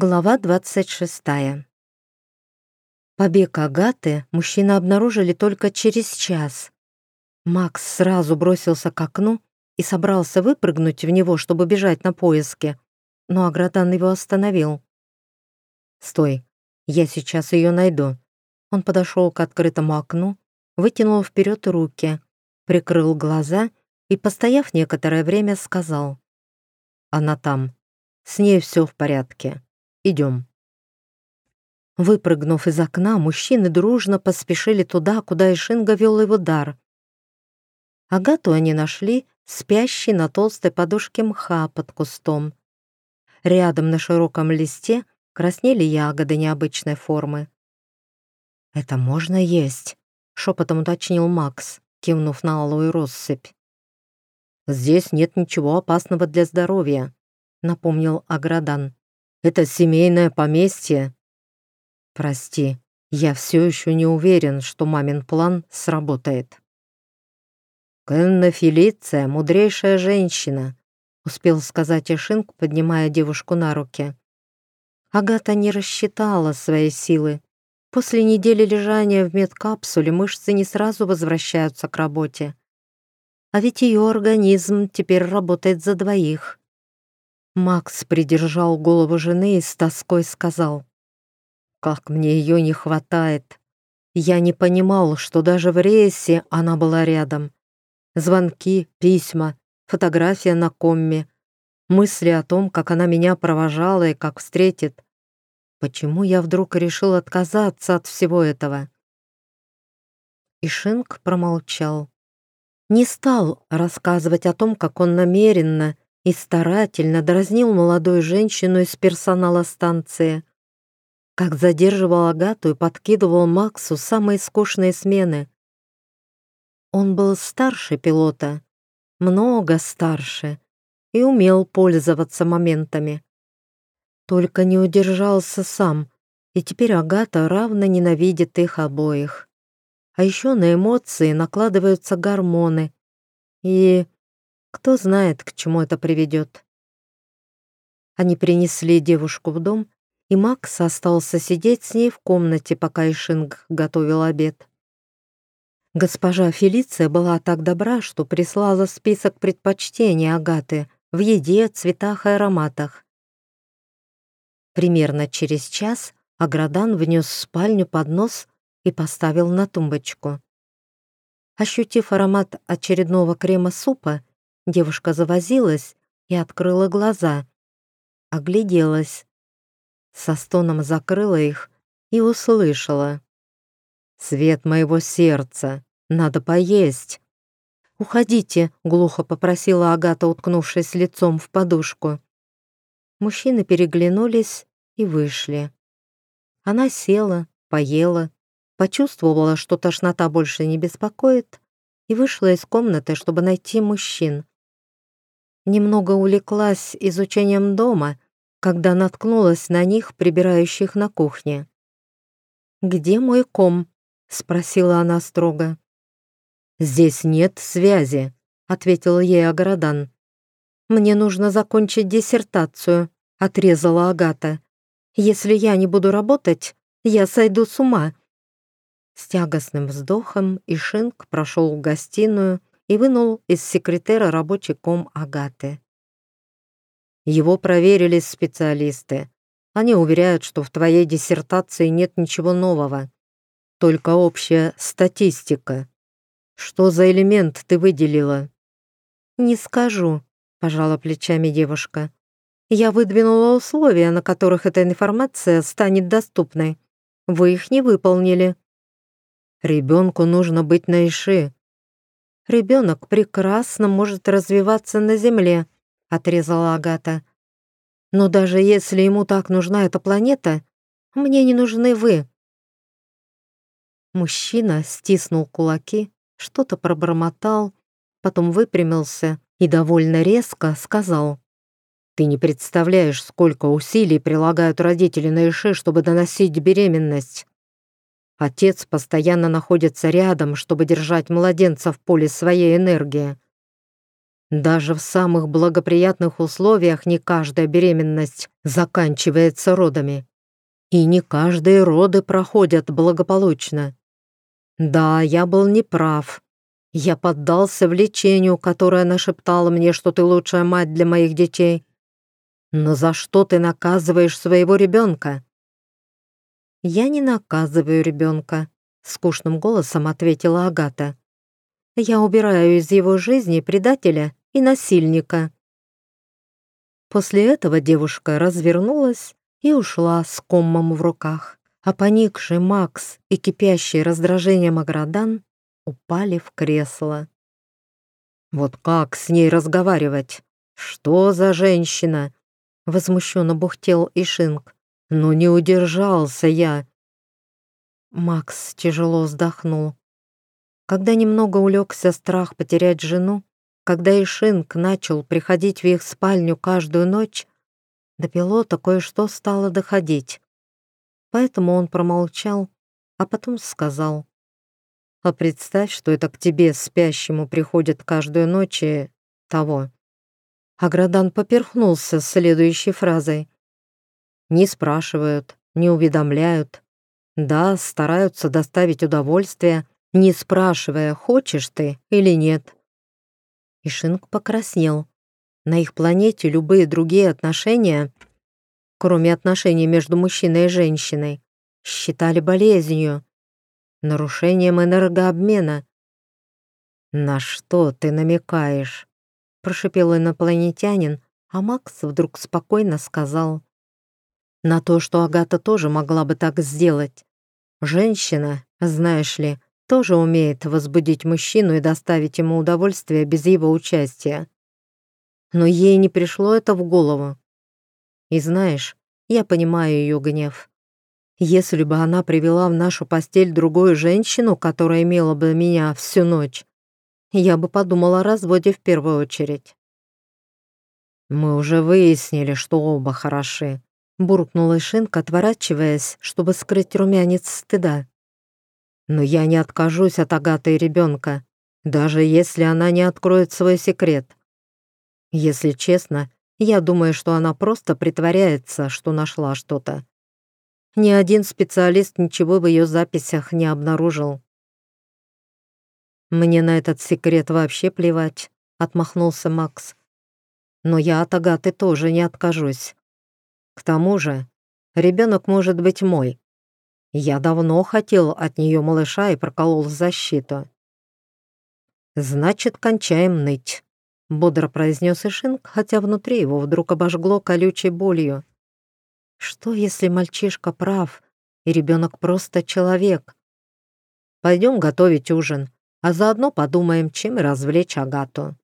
Глава 26. Побег Агаты мужчины обнаружили только через час. Макс сразу бросился к окну и собрался выпрыгнуть в него, чтобы бежать на поиски, но Аградан его остановил. «Стой, я сейчас ее найду». Он подошел к открытому окну, вытянул вперед руки, прикрыл глаза и, постояв некоторое время, сказал. «Она там. С ней все в порядке». Идем». Выпрыгнув из окна, мужчины дружно поспешили туда, куда Ишинга вел его дар. Агату они нашли, спящей на толстой подушке мха под кустом. Рядом на широком листе краснели ягоды необычной формы. «Это можно есть?» — шепотом уточнил Макс, кивнув на алую россыпь. «Здесь нет ничего опасного для здоровья», — напомнил Аградан. Это семейное поместье. Прости, я все еще не уверен, что мамин план сработает. Кенна Фелиция — мудрейшая женщина, успел сказать Эшинг, поднимая девушку на руки. Агата не рассчитала свои силы. После недели лежания в медкапсуле мышцы не сразу возвращаются к работе. А ведь ее организм теперь работает за двоих. Макс придержал голову жены и с тоской сказал, «Как мне ее не хватает! Я не понимал, что даже в рейсе она была рядом. Звонки, письма, фотография на комме, мысли о том, как она меня провожала и как встретит. Почему я вдруг решил отказаться от всего этого?» Ишинг промолчал. Не стал рассказывать о том, как он намеренно и старательно дразнил молодую женщину из персонала станции. Как задерживал Агату и подкидывал Максу самые скучные смены. Он был старше пилота, много старше, и умел пользоваться моментами. Только не удержался сам, и теперь Агата равно ненавидит их обоих. А еще на эмоции накладываются гормоны. И кто знает, к чему это приведет. Они принесли девушку в дом, и Макс остался сидеть с ней в комнате, пока Ишинг готовил обед. Госпожа Фелиция была так добра, что прислала список предпочтений Агаты в еде, цветах и ароматах. Примерно через час Аградан внес в спальню поднос и поставил на тумбочку. Ощутив аромат очередного крема супа, Девушка завозилась и открыла глаза. Огляделась. Со стоном закрыла их и услышала. «Свет моего сердца! Надо поесть!» «Уходите!» — глухо попросила Агата, уткнувшись лицом в подушку. Мужчины переглянулись и вышли. Она села, поела, почувствовала, что тошнота больше не беспокоит, и вышла из комнаты, чтобы найти мужчин немного увлеклась изучением дома, когда наткнулась на них, прибирающих на кухне. «Где мой ком?» — спросила она строго. «Здесь нет связи», — ответил ей Аградан. «Мне нужно закончить диссертацию», — отрезала Агата. «Если я не буду работать, я сойду с ума». С тягостным вздохом Ишинг прошел в гостиную и вынул из секретера рабочий ком Агаты. Его проверили специалисты. Они уверяют, что в твоей диссертации нет ничего нового, только общая статистика. Что за элемент ты выделила? Не скажу, пожала плечами девушка. Я выдвинула условия, на которых эта информация станет доступной. Вы их не выполнили. Ребенку нужно быть на Иши, Ребенок прекрасно может развиваться на Земле», — отрезала Агата. «Но даже если ему так нужна эта планета, мне не нужны вы». Мужчина стиснул кулаки, что-то пробормотал, потом выпрямился и довольно резко сказал. «Ты не представляешь, сколько усилий прилагают родители на Ише, чтобы доносить беременность. Отец постоянно находится рядом, чтобы держать младенца в поле своей энергии. Даже в самых благоприятных условиях не каждая беременность заканчивается родами. И не каждые роды проходят благополучно. Да, я был неправ. Я поддался влечению, которое нашептало мне, что ты лучшая мать для моих детей. Но за что ты наказываешь своего ребенка? Я не наказываю ребенка, скучным голосом ответила Агата. Я убираю из его жизни предателя и насильника. После этого девушка развернулась и ушла с коммом в руках, а поникший Макс и кипящий раздражением Аградан упали в кресло. «Вот как с ней разговаривать? Что за женщина?» Возмущенно бухтел Ишинг. «Ну не удержался я!» Макс тяжело вздохнул. Когда немного улегся страх потерять жену, когда Ишинг начал приходить в их спальню каждую ночь, до пилота кое-что стало доходить. Поэтому он промолчал, а потом сказал. «А представь, что это к тебе, спящему, приходит каждую ночь и того». Аградан поперхнулся следующей фразой. «Не спрашивают, не уведомляют. Да, стараются доставить удовольствие, не спрашивая, хочешь ты или нет». Ишинг покраснел. На их планете любые другие отношения, кроме отношений между мужчиной и женщиной, считали болезнью, нарушением энергообмена. «На что ты намекаешь?» — прошипел инопланетянин, а Макс вдруг спокойно сказал. «На то, что Агата тоже могла бы так сделать. Женщина, знаешь ли, тоже умеет возбудить мужчину и доставить ему удовольствие без его участия но ей не пришло это в голову. И знаешь, я понимаю ее гнев. Если бы она привела в нашу постель другую женщину, которая имела бы меня всю ночь, я бы подумала о разводе в первую очередь. «Мы уже выяснили, что оба хороши», — буркнула Шинка, отворачиваясь, чтобы скрыть румянец стыда. «Но я не откажусь от Агаты и ребенка, даже если она не откроет свой секрет. Если честно, я думаю, что она просто притворяется, что нашла что-то. Ни один специалист ничего в ее записях не обнаружил. «Мне на этот секрет вообще плевать», — отмахнулся Макс. «Но я от Агаты тоже не откажусь. К тому же, ребенок может быть мой. Я давно хотел от нее малыша и проколол защиту. Значит, кончаем ныть». Бодро произнес Ишинг, хотя внутри его вдруг обожгло колючей болью. Что, если мальчишка прав, и ребенок просто человек? Пойдем готовить ужин, а заодно подумаем, чем развлечь Агату.